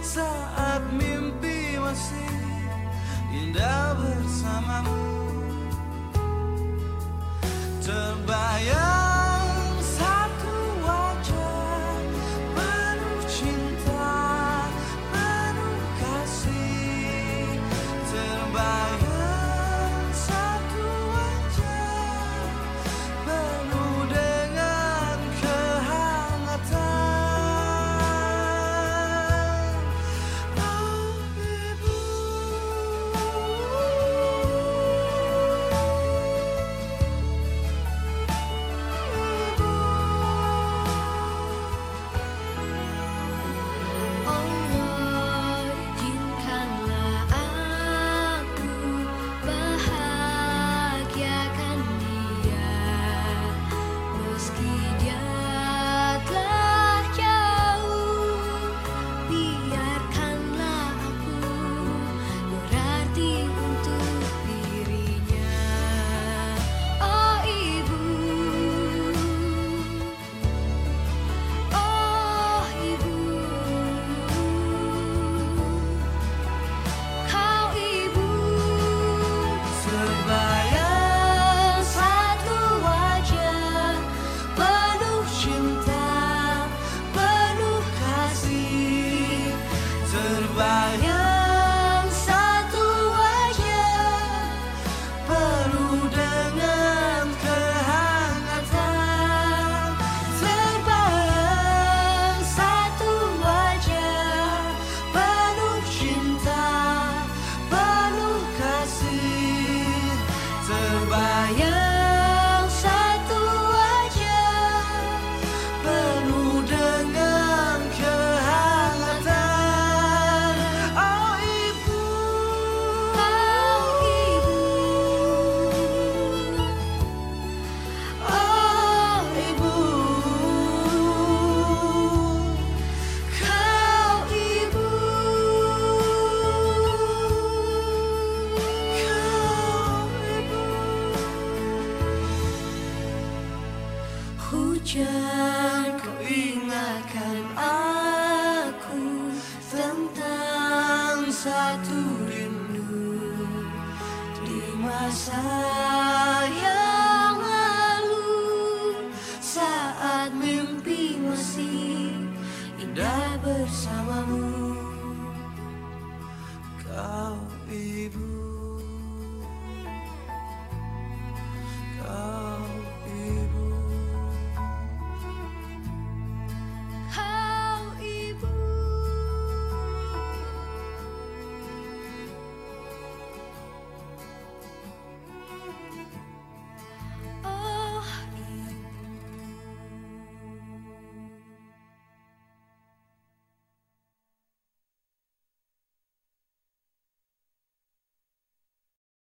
saat mimpi masih indah bersamamu. about. hujan Kau ingatkan aku Tentang satu rindu Di masa yang lalu. Saat mimpi masih indah bersamamu